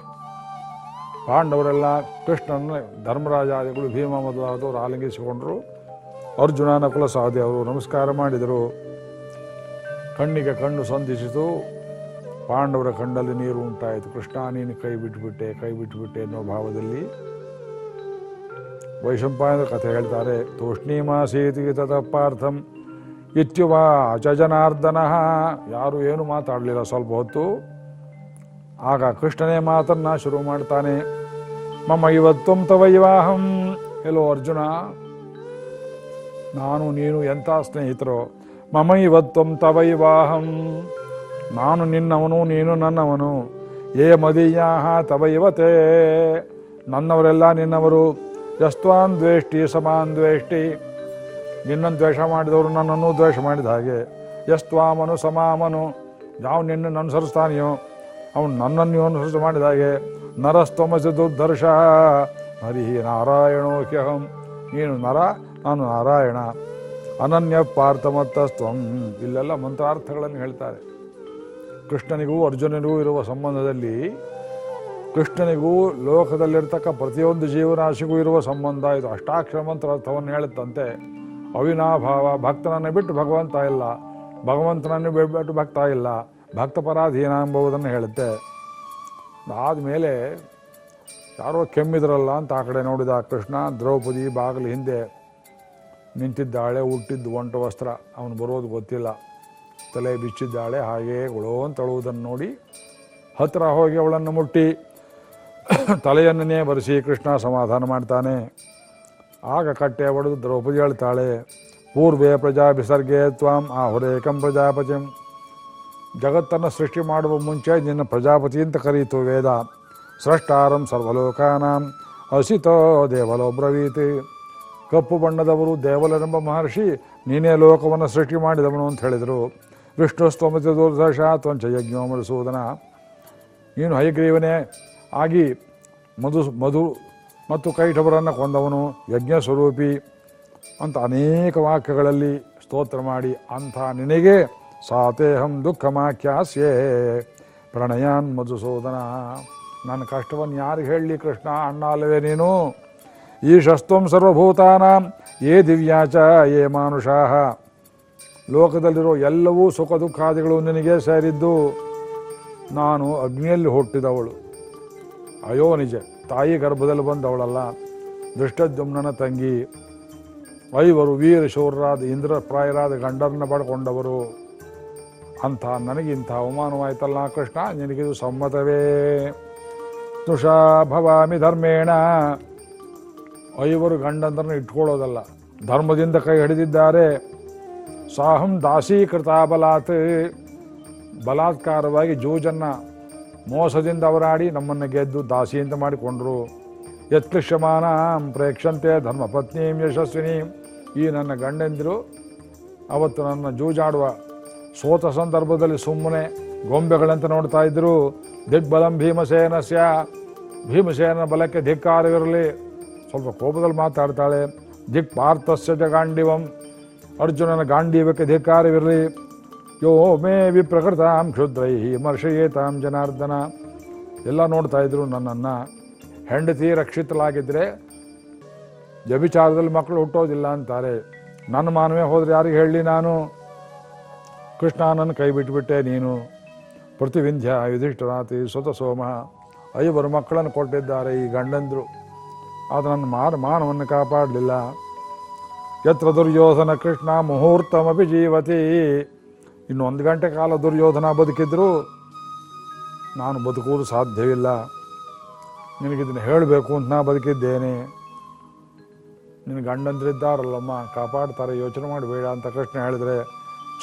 ಪಾಂಡವರೆಲ್ಲ ಕೃಷ್ಣನ ಧರ್ಮರಾಜಾದಿಗಳು ಭೀಮ ಮೊದಲಾದವರು ಆಲಿಂಗಿಸಿಕೊಂಡರು. ಅರ್ಜುನ ನಕುಲ ಸಹದೇವರು ನಮಸ್ಕಾರ ಮಾಡಿದರು. ಕಣ್ಣಿಗೆ ಕಣ್ಣು ಸಂಧಿಸಿತು. ಪಾಂಡವರ ಕಣ್ಣಲ್ಲಿ ನೀರು ಉಂಟಾಯಿತು. ಕೃಷ್ಣ, ನೀನು ಕೈ ಬಿಟ್ಬಿಟ್ಟೆ ಕೈ ಬಿಟ್ಬಿಟ್ಟೆ ಅನ್ನೋ ಭಾವದಲ್ಲಿ ವೈಶಂಪಾಯನ ಕಥೆ ಹೇಳ್ತಾರೆ. ತೋಷ್ಣೀಮಾಸೀತಿಗೆ ತತಪಾರ್ಥಂ ಇತ್ಯುವ ಜನಾರ್ದನ ಯಾರು ಏನು ಮಾತಾಡಲಿಲ್ಲ ಸ್ವಲ್ಪ ಹೊತ್ತು. ಆಗ ಕೃಷ್ಣನೇ ಮಾತನ್ನ ಶುರು ಮಾಡ್ತಾನೆ. ಮಮ್ಮ ಇವತ್ತು ತವ ವಿವಾಹಂ ಎಲ್ಲೋ ಅರ್ಜುನ, ನಾನು ನೀನು ಎಂಥ ಸ್ನೇಹಿತರು. ಮಮ ಇವತ್ತು ತವ ವಿವಾಹಂ ನಾನು ನಿನ್ನವನು, ನೀನು ನನ್ನವನು. ಏ ಮದೀಯಾಹ ತವ ಇವತೇ ನನ್ನವರೆಲ್ಲ ನಿನ್ನವರು. ಯಸ್ತ್ವಾನ್ ದ್ವೇಷ್ಟಿ, ಸಮಾನ್ ದ್ವೇಷ್ಟಿ. ನಿನ್ನನ್ನು ದ್ವೇಷ ಮಾಡಿದವರು ನನ್ನನ್ನು ದ್ವೇಷ ಮಾಡಿದ ಹಾಗೆ. ಯಸ್ತ್ವಾಮನು, ಸಮಾಮನು. ಯಾವ ನಿನ್ನನ್ನು ಅನುಸರಿಸ್ತಾನೆಯೋ, ಅವನು ನನ್ನನ್ನು ಅನುಸರಿಸಿ ಮಾಡಿದ ಹಾಗೆ. ನರಸ್ತಮಸಿ ದುರ್ದರ್ಶ ಹರಿ ನಾರಾಯಣೋಕ್ಯಹಂ ನೀನು ನರ, ನಾನು ನಾರಾಯಣ. ಅನನ್ಯ ಪಾರ್ಥಮತ್ತಸ್ತ್ವಂ. ಇಲ್ಲೆಲ್ಲ ಮಂತ್ರಾರ್ಥಗಳನ್ನು ಹೇಳ್ತಾರೆ. ಕೃಷ್ಣನಿಗೂ ಅರ್ಜುನನಿಗೂ ಇರುವ ಸಂಬಂಧದಲ್ಲಿ ಕೃಷ್ಣನಿಗೂ ಲೋಕದಲ್ಲಿರ್ತಕ್ಕ ಪ್ರತಿಯೊಂದು ಜೀವರಾಶಿಗೂ ಇರುವ ಸಂಬಂಧ. ಇದು ಅಷ್ಟಾಕ್ಷರ ಮಂತ್ರ ಅರ್ಥವನ್ನು ಹೇಳುತ್ತಂತೆ. ಅವಿನಾಭಾವ ಭಕ್ತನನ್ನು ಬಿಟ್ಟು ಭಗವಂತ ಇಲ್ಲ. ಭಗವಂತನನ್ನು ಬಿಟ್ಟು ಭಕ್ತ ಇಲ್ಲ. ಭಕ್ತ ಪರಾಧೀನ ಎಂಬುದನ್ನು ಹೇಳುತ್ತೆ. ಆದಮೇಲೆ ಯಾರೋ ಕೆಮ್ಮಿದ್ರಲ್ಲ ಅಂತ ಆ ಕಡೆ ನೋಡಿದ ಕೃಷ್ಣ ದ್ರೌಪದಿ ಬಾಗಿಲು ಹಿಂದೆ ನಿಂತಿದ್ದಾಳೆ ಹುಟ್ಟಿದ್ದು ಒಂಟು ವಸ್ತ್ರ. ಅವನು ಬರೋದು ಗೊತ್ತಿಲ್ಲ. ತಲೆ ಬಿಚ್ಚಿದ್ದಾಳೆ, ಹಾಗೇ ಗುಳೋ ಅಂತ ಅಳುವುದನ್ನು ನೋಡಿ ಹತ್ತಿರ ಹೋಗಿ ಅವಳನ್ನು ಮುಟ್ಟಿ. ತಲೆಯನ್ನೇ ಬರೆಸಿ ಕೃಷ್ಣ ಸಮಾಧಾನ ಮಾಡ್ತಾನೆ. ಆಗ ಕಟ್ಟೆ ಒಡೆದು ದ್ರೌಪದಿ ಹೇಳ್ತಾಳೆ, ಪೂರ್ವೇ ಪ್ರಜಾ ವಿಸರ್ಗೆ ತ್ವಾಂ ಆಹುರೇಕಂ ಪ್ರಜಾಪತಿಂ. ಜಗತ್ತನ್ನು ಸೃಷ್ಟಿ ಮಾಡುವ ಮುಂಚೆ ನಿನ್ನ ಪ್ರಜಾಪತಿ ಅಂತ ಕರೀತು ವೇದ. ಸೃಷ್ಟಾರಂ ಸರ್ವಲೋಕಾನಾಂ ಅಸಿತೋ ದೇವಲೋ ಬ್ರವೀತಿ ಕಪ್ಪು ಬಣ್ಣದವರು ದೇವಲರೆಂಬ ಮಹರ್ಷಿ ನೀನೇ ಲೋಕವನ್ನು ಸೃಷ್ಟಿ ಮಾಡಿದವನು ಅಂತ ಹೇಳಿದರು. ವಿಷ್ಣು ಸ್ತೋಮತಿ ದುರ್ದಶ ತ್ವಂಚ ಯಜ್ಞೋ ಮಧುಸೂದನ ನೀನು ಹೈಗ್ರೀವನೇ ಆಗಿ ಮಧು ಮಧು ಮತ್ತು ಕೈಟವರನ್ನು ಕೊಂದವನು ಯಜ್ಞ ಸ್ವರೂಪಿ ಅಂತ ಅನೇಕ ವಾಕ್ಯಗಳಲ್ಲಿ ಸ್ತೋತ್ರ ಮಾಡಿ ಅಂಥ ನಿನಗೆ ಸಾತೇಹಂ ದುಃಖಮಾಖ್ಯಾಸ್ಯೇ ಪ್ರಣಯಾನ್ ಮಧುಸೂದನ. ನನ್ನ ಕಷ್ಟವನ್ನು ಯಾರಿಗೆ ಹೇಳಲಿ ಕೃಷ್ಣ ಅಣ್ಣ ಅಲ್ಲವೇ ನೀನು? ಈ ಶಸ್ತ್ವಂ ಸರ್ವಭೂತಾನಾಂ ಯೇ ದಿವ್ಯಾಚ ಯೇ ಮಾನುಷಾಹ ಲೋಕದಲ್ಲಿರೋ ಎಲ್ಲವೂ ಸುಖ ದುಃಖಾದಿಗಳು ನಿನಗೆ ಸೇರಿದ್ದು ನಾನು ಅಗ್ನಿಯಲ್ಲಿ ಹುಟ್ಟಿದವಳು. ಅಯೋ ನಿಜ, ತಾಯಿ ಗರ್ಭದಲ್ಲಿ ಬಂದವಳಲ್ಲ. ದೃಷ್ಟದ್ಯುಮ್ನ ತಂಗಿ, ಐವರು ವೀರ ಶೂರರಾದ ಇಂದ್ರಪ್ರಾಯರಾದ ಗಂಡರನ್ನ ಪಡ್ಕೊಂಡವರು. ಅಂಥ ನನಗಿಂಥ ಅವಮಾನವಾಯ್ತಲ್ಲ ಕೃಷ್ಣ, ನಿನಗಿದು ಸಮ್ಮತವೇ. ತುಷಾ ಭವಾಮಿ ಧರ್ಮೇಣ. ಐವರು ಗಂಡಂದ್ರನ್ನ ಇಟ್ಕೊಳ್ಳೋದಲ್ಲ, ಧರ್ಮದಿಂದ ಕೈ ಹಿಡಿದಿದ್ದಾರೆ. ಸಾಹಂ ದಾಸೀಕೃತ ಬಲಾತ್ ಬಲಾತ್ಕಾರವಾಗಿ ಜೂಜನ್ನ ಮೋಸದಿಂದ ಅವರಾಡಿ ನಮ್ಮನ್ನು ಗೆದ್ದು ದಾಸಿ ಅಂತ ಮಾಡಿಕೊಂಡ್ರು. ಯತ್ಕೃಷ್ಯಮಾನ ಪ್ರೇಕ್ಷಂತೆ ಧರ್ಮಪತ್ನೀಂ ಯಶಸ್ವಿನಿ. ಈ ನನ್ನ ಗಂಡಂದಿರು ಅವತ್ತು ನನ್ನ ಜೂಜಾಡುವ ಸೋತ ಸಂದರ್ಭದಲ್ಲಿ ಸುಮ್ಮನೆ ಗೊಂಬೆಗಳಂತ ನೋಡ್ತಾ ಇದ್ರು. ದಿಗ್ಬಲಂ ಭೀಮಸೇನಸ್ಯ. ಭೀಮಸೇನ ಬಲಕ್ಕೆ ಧಿಕ್ಕಾರವಿರಲಿ. ಸ್ವಲ್ಪ ಕೋಪದಲ್ಲಿ ಮಾತಾಡ್ತಾಳೆ. ದಿಕ್ ಪಾರ್ಥಸ್ಯ ಜ ಗಾಂಡಿವಂ ಅರ್ಜುನನ ಗಾಂಡೀವಕ್ಕೆ ಧಿಕ್ಕಾರವಿರಲಿ. ಯೋ ಮೇ ವಿಪ್ರಕೃತಾಂ ಕ್ಷುದ್ರೈ ಮರ್ಷಯೇತಾಂ ಜನಾರ್ದನ. ಎಲ್ಲ ನೋಡ್ತಾ ಇದ್ರು ನನ್ನನ್ನು. ಹೆಂಡತಿ ರಕ್ಷಿತಲಾಗಿದ್ದರೆ ವ್ಯಭಿಚಾರದಲ್ಲಿ ಮಕ್ಕಳು ಹುಟ್ಟೋದಿಲ್ಲ ಅಂತಾರೆ. ನನ್ನ ಮಾನವೇ ಹೋದರೆ ಯಾರಿಗೆ ಹೇಳಲಿ ನಾನು? ಕೃಷ್ಣ ನನ್ನ ಕೈ ಬಿಟ್ಬಿಟ್ಟೆ ನೀನು. ಪ್ರತಿವಿಂಧ್ಯ ಯುಧಿಷ್ಠರಾತಿ ಸುತ ಸೋಮ. ಐವರು ಮಕ್ಕಳನ್ನು ಕೊಟ್ಟಿದ್ದಾರೆ ಈ ಗಂಡಂದ್ರು. ಅದು ನನ್ನ ಮಾನ ಮಾನವನ್ನು ಕಾಪಾಡಲಿಲ್ಲ. ಯತ್ರ ದುರ್ಯೋಧನ ಕೃಷ್ಣ ಮುಹೂರ್ತಮಿ ಜೀವತಿ. ಇನ್ನೊಂದು ಗಂಟೆ ಕಾಲ ದುರ್ಯೋಧನ ಬದುಕಿದ್ರು, ನಾನು ಬದುಕುವುದು ಸಾಧ್ಯವಿಲ್ಲ. ನಿನಗಿದನ್ನು ಹೇಳಬೇಕು ಅಂತ ನಾ ಬದುಕಿದ್ದೇನೆ. ನಿನ್ನ ಗಂಡಂದ್ರಿದ್ದಾರಲ್ಲಮ್ಮ ಕಾಪಾಡ್ತಾರೆ, ಯೋಚನೆ ಮಾಡಬೇಡ ಅಂತ ಕೃಷ್ಣ ಹೇಳಿದ್ರೆ,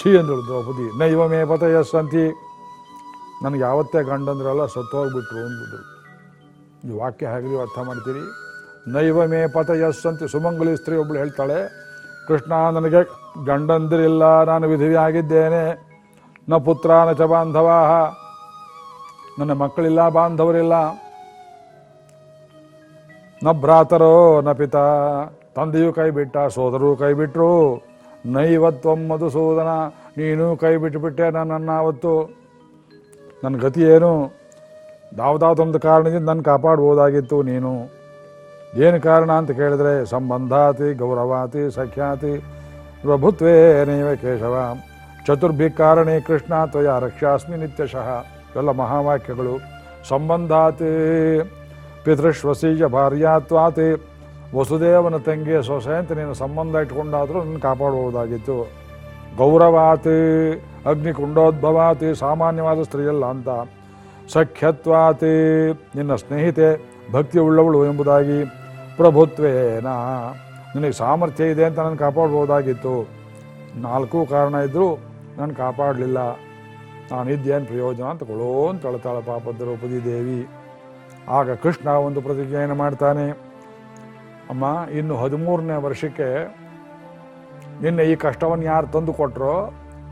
ಛೀ ಅಂದಳು ದ್ರೌಪದಿ, ನೈವ ಮೇ ಪತಯಸ್ಸಂತಿ ನನಗೆ ಯಾವತ್ತೇ ಗಂಡಂದ್ರಲ್ಲ ಸತ್ತೋಗ್ಬಿಟ್ರು ಅಂದ್ಬಿಟ್ರು. ಈ ವಾಕ್ಯ ಹೇಗೆ ಅರ್ಥ ಮಾಡ್ತೀರಿ? ನೈವ ಮೇ ಪತಯಸ್ಸಂತಿ ಸುಮಂಗಲಿ ಸ್ತ್ರೀ ಒಬ್ಳು ಹೇಳ್ತಾಳೆ ಕೃಷ್ಣ, ನನಗೆ ಗಂಡಂದಿರಿಲ್ಲ, ನಾನು ವಿಧವಿ ಆಗಿದ್ದೇನೆ ನ ಪುತ್ರ, ನ ಚ ಬಾಂಧವಾಹ. ನನ್ನ ಮಕ್ಕಳಿಲ್ಲ, ಬಾಂಧವರಿಲ್ಲ. ನ ಭ್ರಾತರೋ, ನ ಪಿತಾ. ತಂದೆಯೂ ಕೈ ಬಿಟ್ಟ ಸೋದರೂ ಕೈ ಬಿಟ್ಟರು ನೈವತ್ವಂ ಸೋದನ, ನೀನು ಕೈ ಬಿಟ್ಟುಬಿಟ್ಟೆ ನನ್ನನ್ನು ಅವತ್ತು. ನನ್ನ ಗತಿ ಏನು? ಯಾವುದಾದೊಂದು ಕಾರಣದಿಂದ ನನ್ನ ಕಾಪಾಡ್ಬೋದಾಗಿತ್ತು ನೀನು. ಏನು ಕಾರಣ ಅಂತ ಕೇಳಿದ್ರೆ, ಸಂಬಂಧಾತಿ, ಗೌರವಾತಿ, ಸಖ್ಯಾತಿ, ಪ್ರಭುತ್ವೇ ನೈವ ಕೇಶವ ಚತುರ್ಭಿ ಕಾರಣೇ ಕೃಷ್ಣ ತ್ವಯ ರಕ್ಷಾಸ್ಮಿ ನಿತ್ಯಶಃ, ಎಲ್ಲ ಮಹಾವಾಕ್ಯಗಳು. ಸಂಬಂಧಾತಿ, ಪಿತೃಶ್ವಸೀಯ ಭಾರ್ಯಾತ್ವಾತಿ, ವಸುದೇವನ ತಂಗಿಯ ಸೊಸೆ ಅಂತ ನೀನು ಸಂಬಂಧ ಇಟ್ಕೊಂಡಾದರೂ ನನ್ನ ಕಾಪಾಡಬಹುದಾಗಿತ್ತು ಗೌರವಾತಿ, ಅಗ್ನಿಕುಂಡೋದ್ಭವಾತಿ, ಸಾಮಾನ್ಯವಾದ ಸ್ತ್ರೀಯಲ್ಲ ಅಂತ. ಸಖ್ಯತ್ವಾತಿ, ನಿನ್ನ ಸ್ನೇಹಿತೆ ಭಕ್ತಿ ಉಳ್ಳವಳು ಎಂಬುದಾಗಿ ಪ್ರಭುತ್ವೇನ, ನನಗೆ ಸಾಮರ್ಥ್ಯ ಇದೆ ಅಂತ ನಾನು ಕಾಪಾಡ್ಬೋದಾಗಿತ್ತು. ನಾಲ್ಕು ಕಾರಣ ಇದ್ದರೂ ನಾನು ಕಾಪಾಡಲಿಲ್ಲ. ನಾನಿದ್ದೇನು ಪ್ರಯೋಜನ ಅಂತ ಕೊಳೋ ಅಂತ ಅಳ್ತಾಳೆ ಪಾಪ ದ್ರೌಪದಿ ದೇವಿ. ಆಗ ಕೃಷ್ಣ ಒಂದು ಪ್ರತಿಜ್ಞೆಯನ್ನು ಮಾಡ್ತಾನೆ. ಅಮ್ಮ, ಇನ್ನು ಹದಿಮೂರನೇ ವರ್ಷಕ್ಕೆ ನಿನ್ನೆ ಈ ಕಷ್ಟವನ್ನು ಯಾರು ತಂದು ಕೊಟ್ಟರೋ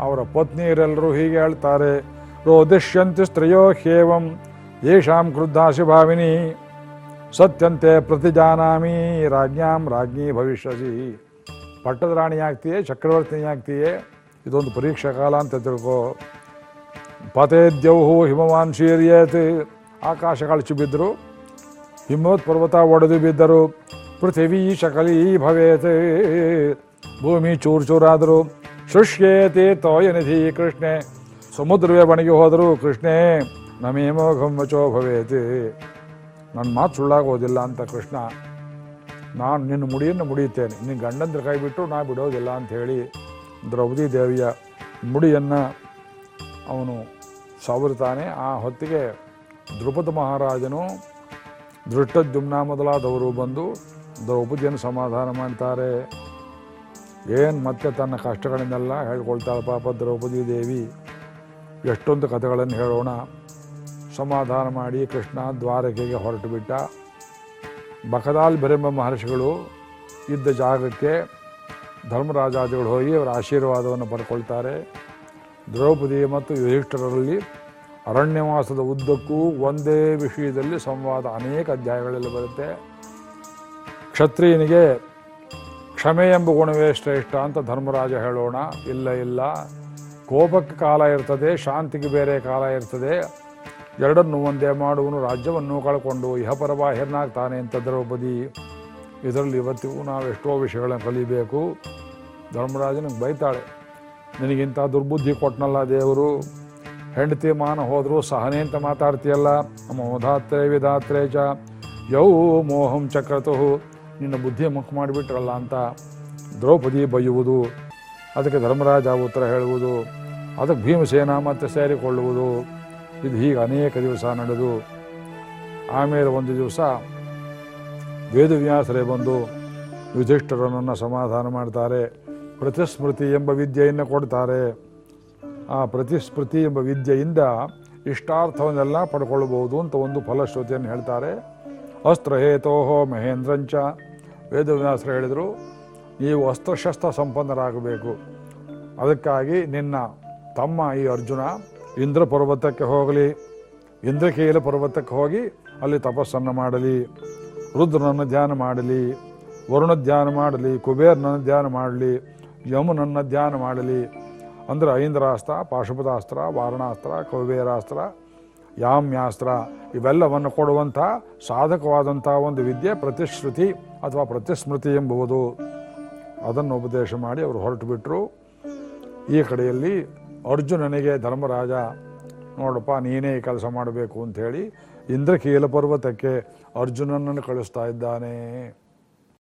ಅವರ ಪತ್ನಿಯರೆಲ್ಲರೂ ಹೀಗೆ ಹೇಳ್ತಾರೆ. ರೋದಿಷ್ಯಂತಿ ಸ್ತ್ರೀಯೋ ಹೇವಂ ಯೇಷಾಂ ಕ್ರುದ್ಧಾಶಿ ಭಾವಿನಿ. ಸತ್ಯಂತೆ ಪ್ರತಿಜಾನಾಮಿ ರಾಜ್ಞಾಂ ರಾಜ್ಞಿ ಭವಿಷ್ಯಸಿ ಪಟ್ಟದ ರಾಣಿ ಆಗ್ತೀಯೇ ಚಕ್ರವರ್ತಿನಿ ಆಗ್ತೀಯೇ ಇದೊಂದು ಪರೀಕ್ಷಾ ಕಾಲ ಅಂತ ತಿಳ್ಕೋ ಪತೇದ್ಯೌಹು ಹಿಮವಾನ್ ಶೀರ್ಯೇತ್ ಆಕಾಶ ಕಳಚಿ ಬಿದ್ದರು ಹಿಮೋತ್ ಪರ್ವತ ಒಡೆದು ಬಿದ್ದರು ಪೃಥಿವೀ ಶಕಲೀ ಭವೇತ್ ಭೂಮಿ ಚೂರು ಚೂರಾದರು ಶುಷ್ಯೇತಿ ತೋಯನಿಧಿ ಕೃಷ್ಣೆ ಸಮುದ್ರವೇ ಬಣಿಗೆ ಹೋದರು ಕೃಷ್ಣೇ ನಮೇಮೋ ಘಮ್ಮಚೋ ಭವೇತ್ ನನ್ನ ಮಾತು ಸುಳ್ಳಾಗೋದಿಲ್ಲ ಅಂತ ಕೃಷ್ಣ, ನಾನು ನಿನ್ನ ಮುಡಿಯನ್ನು ಮುಡಿಯುತ್ತೇನೆ. ನಿನ್ನ ಗಂಡಂದ್ರ ಕೈ ಬಿಟ್ಟು ನಾ ಬಿಡೋದಿಲ್ಲ ಅಂತ ಹೇಳಿ ದ್ರೌಪದಿ ದೇವಿಯ ಮುಡಿಯನ್ನು ಅವನು ಸವರುತ್ತಾನೆ. ಆ ಹೊತ್ತಿಗೆ ದ್ರುಪದ ಮಹಾರಾಜನು ದೃಷ್ಟದ್ಯುಮ್ನ ಮೊದಲಾದವರು ಬಂದು ದ್ರೌಪದಿಯನ್ನು ಸಮಾಧಾನ ಮಾಡ್ತಾರೆ. ಏನು ಮತ್ತೆ ತನ್ನ ಕಷ್ಟಗಳನ್ನೆಲ್ಲ ಹೇಳ್ಕೊಳ್ತಾಳೆ ಪಾಪ ದ್ರೌಪದಿ ದೇವಿ. ಎಷ್ಟೊಂದು ಕಥೆಗಳನ್ನು ಹೇಳೋಣ. ಸಮಾಧಾನ ಮಾಡಿ ಕೃಷ್ಣ ದ್ವಾರಕೆಗೆ ಹೊರಟು ಬಿಟ್ಟ ಬಕದಾಲ್ ಬೆರೆಂಬ ಮಹರ್ಷಿಗಳು ಇದ್ದ ಜಾಗಕ್ಕೆ ಧರ್ಮರಾಜಾದಿಗಳು ಹೋಗಿ ಅವರ ಆಶೀರ್ವಾದವನ್ನು ಪಡ್ಕೊಳ್ತಾರೆ. ದ್ರೌಪದಿ ಮತ್ತು ಯುಧಿಷ್ಠರಲ್ಲಿ ಅರಣ್ಯವಾಸದ ಉದ್ದಕ್ಕೂ ಒಂದೇ ವಿಷಯದಲ್ಲಿ ಸಂವಾದ ಅನೇಕ ಅಧ್ಯಾಯಗಳಲ್ಲಿ ಬರುತ್ತೆ. ಕ್ಷತ್ರಿಯನಿಗೆ ಕ್ಷಮೆ ಎಂಬ ಗುಣವೇ ಶ್ರೇಷ್ಠ ಅಂತ ಧರ್ಮರಾಜ ಹೇಳೋಣ. ಇಲ್ಲ ಇಲ್ಲ. ಕೋಪಕ್ಕೆ ಕಾಲ ಇರ್ತದೆ, ಶಾಂತಿಗೆ ಬೇರೆ ಕಾಲ ಇರ್ತದೆ. ಎರಡನ್ನು ಒಂದೇ ಮಾಡುವನು ರಾಜ್ಯವನ್ನು ಕಳ್ಕೊಂಡು ಇಹಪರಬಾಹಿರ್ನಾಗ್ತಾನೆ ಅಂತ ದ್ರೌಪದಿ. ಇದರಲ್ಲಿ ಇವತ್ತಿಗೂ ನಾವು ಎಷ್ಟೋ ವಿಷಯಗಳನ್ನು ಕಲಿಬೇಕು. ಧರ್ಮರಾಜನಿಗೆ ಬೈತಾಳೆ, ನಿನಗಿಂತ ದುರ್ಬುದ್ಧಿ ಕೊಟ್ನಲ್ಲ ದೇವರು, ಹೆಂಡತಿ ಮಾನ ಹೋದರೂ ಸಹನೆ ಅಂತ ಮಾತಾಡ್ತೀಯಲ್ಲ ಮೋಧಾತ್ರೆ ವಿಧಾತ್ರೆ ಚ, ಯೌ ಮೋಹಂ ಚಕ್ರತು, ನಿನ್ನ ಬುದ್ಧಿ ಮುಖ ಮಾಡಿಬಿಟ್ರಲ್ಲ ಅಂತ ದ್ರೌಪದಿ ಬೈಯುವುದು, ಅದಕ್ಕೆ ಧರ್ಮರಾಜ ಉತ್ತರ ಹೇಳುವುದು, ಅದಕ್ಕೆ ಭೀಮಸೇನ ಮತ್ತೆ ಸೇರಿಕೊಳ್ಳುವುದು. ಇದು ಹೀಗೆ ಅನೇಕ ದಿವಸ ನಡೆದು, ಆಮೇಲೆ ಒಂದು ದಿವಸ ವೇದವ್ಯಾಸರೇ ಬಂದು ಯುಧಿಷ್ಠರನನ್ನು ಸಮಾಧಾನ ಮಾಡ್ತಾರೆ, ಪ್ರತಿಸ್ಮೃತಿ ಎಂಬ ವಿದ್ಯೆಯನ್ನು ಕೊಡ್ತಾರೆ. ಆ ಪ್ರತಿಸ್ಮೃತಿ ಎಂಬ ವಿದ್ಯೆಯಿಂದ ಇಷ್ಟಾರ್ಥವನ್ನೆಲ್ಲ ಪಡ್ಕೊಳ್ಬಹುದು ಅಂತ ಒಂದು ಫಲಶ್ರುತಿಯನ್ನು ಹೇಳ್ತಾರೆ. ಅಸ್ತ್ರಹೇತೋಹೋ ಮಹೇಂದ್ರಂಚ. ವೇದವ್ಯಾಸರು ಹೇಳಿದರು, ನೀವು ಅಸ್ತ್ರಶಸ್ತ್ರ ಸಂಪನ್ನರಾಗಬೇಕು. ಅದಕ್ಕಾಗಿ ನಿನ್ನ ತಮ್ಮ ಈ ಅರ್ಜುನ ಇಂದ್ರ ಪರ್ವತಕ್ಕೆ ಹೋಗಲಿ, ಇಂದ್ರಕೇಲ ಪರ್ವತಕ್ಕೆ ಹೋಗಿ ಅಲ್ಲಿ ತಪಸ್ಸನ್ನು ಮಾಡಲಿ, ರುದ್ರನನ್ನು ಧ್ಯಾನ ಮಾಡಲಿ ವರುಣ ಧ್ಯಾನ ಮಾಡಲಿ, ಕುಬೇರನನ್ನು ಧ್ಯಾನ ಮಾಡಲಿ, ಯಮುನನ್ನು ಧ್ಯಾನ ಮಾಡಲಿ, ಅಂದರೆ ಐಂದ್ರಾಸ್ತ್ರ ಪಾಶುಪತಾಸ್ತ್ರ ವಾರಣಾಸ್ತ್ರ, ಕೌಬೇರಾಸ್ತ್ರ, ಯಾಮ್ಯಾಸ್ತ್ರ, ಇವೆಲ್ಲವನ್ನು ಕೊಡುವಂಥ ಸಾಧಕವಾದಂಥ ಒಂದು ವಿದ್ಯೆ, ಪ್ರತಿಶ್ರುತಿ ಅಥವಾ ಪ್ರತಿಸ್ಮೃತಿ ಎಂಬುವುದು. ಅದನ್ನು ಉಪದೇಶ ಮಾಡಿ ಅವರು ಹೊರಟು ಬಿಟ್ಟರು ಈ ಕಡೆಯಲ್ಲಿ ಅರ್ಜುನನಿಗೆ ಧರ್ಮರಾಜ ನೋಡಪ್ಪ ನೀನೇ ಈ ಕೆಲಸ ಮಾಡಬೇಕು ಅಂಥೇಳಿ ಇಂದ್ರಕೀಲ ಪರ್ವತಕ್ಕೆ ಅರ್ಜುನನನ್ನು ಕಳಿಸ್ತಾ ಇದ್ದಾನೆ.